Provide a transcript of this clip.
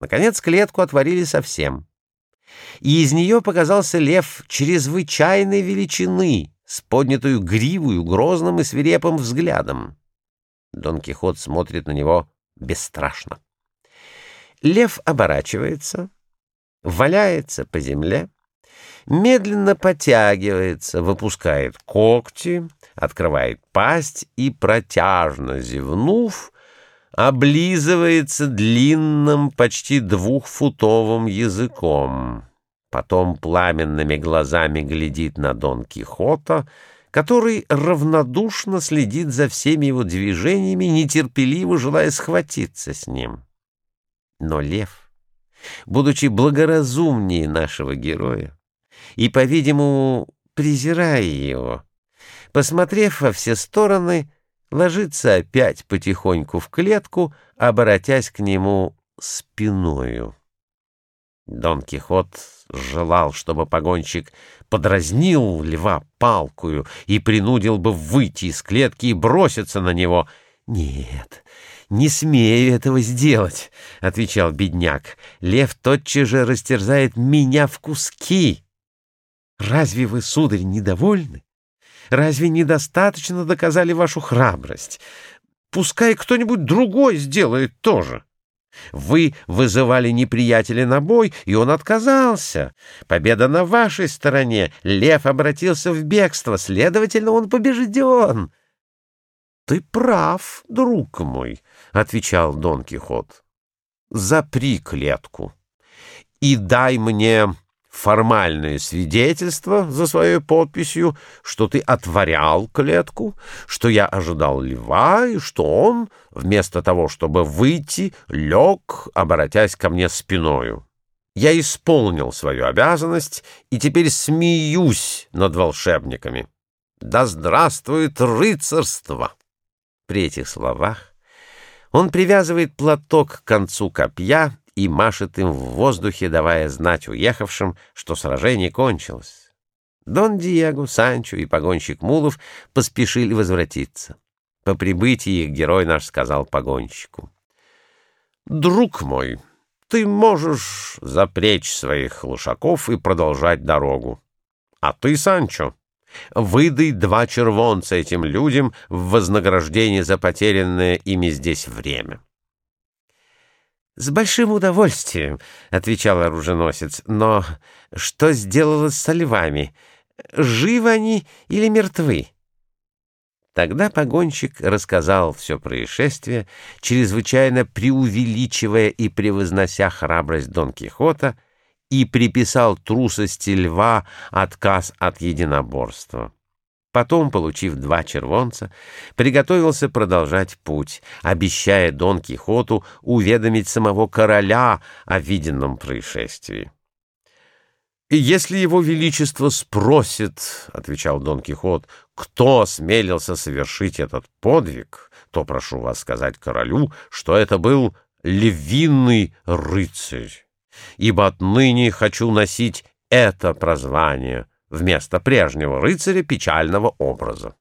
Наконец клетку отворили совсем. И из нее показался лев чрезвычайной величины, с поднятую гривую, грозным и свирепым взглядом. Дон Кихот смотрит на него бесстрашно. Лев оборачивается, валяется по земле, медленно потягивается, выпускает когти, открывает пасть и, протяжно зевнув, облизывается длинным, почти двухфутовым языком. Потом пламенными глазами глядит на Дон Кихота, который равнодушно следит за всеми его движениями, нетерпеливо желая схватиться с ним. Но лев, будучи благоразумнее нашего героя и, по-видимому, презирая его, посмотрев во все стороны, ложится опять потихоньку в клетку, обратясь к нему спиною. Дон Кихот желал, чтобы погонщик подразнил льва палкую и принудил бы выйти из клетки и броситься на него. «Нет, не смею этого сделать», — отвечал бедняк. «Лев тотчас же растерзает меня в куски». «Разве вы, сударь, недовольны?» Разве недостаточно доказали вашу храбрость? Пускай кто-нибудь другой сделает то же. Вы вызывали неприятеля на бой, и он отказался. Победа на вашей стороне. Лев обратился в бегство, следовательно, он побежден. — Ты прав, друг мой, — отвечал Дон Кихот. — Запри клетку и дай мне формальное свидетельство за своей подписью, что ты отворял клетку, что я ожидал льва и что он, вместо того, чтобы выйти, лег, обратясь ко мне спиною. Я исполнил свою обязанность и теперь смеюсь над волшебниками. Да здравствует рыцарство! При этих словах он привязывает платок к концу копья и машет им в воздухе, давая знать уехавшим, что сражение кончилось. Дон Диего, Санчо и погонщик Мулов поспешили возвратиться. По прибытии их герой наш сказал погонщику. «Друг мой, ты можешь запречь своих лошаков и продолжать дорогу. А ты, Санчо, выдай два червонца этим людям в вознаграждение за потерянное ими здесь время». «С большим удовольствием», — отвечал оруженосец. «Но что сделалось со львами? Живы они или мертвы?» Тогда погонщик рассказал все происшествие, чрезвычайно преувеличивая и превознося храбрость Дон Кихота, и приписал трусости льва отказ от единоборства. Потом, получив два червонца, приготовился продолжать путь, обещая Дон Кихоту уведомить самого короля о виденном происшествии. «И если его величество спросит, — отвечал Дон Кихот, — кто осмелился совершить этот подвиг, то прошу вас сказать королю, что это был львиный рыцарь, ибо отныне хочу носить это прозвание — вместо прежнего рыцаря печального образа.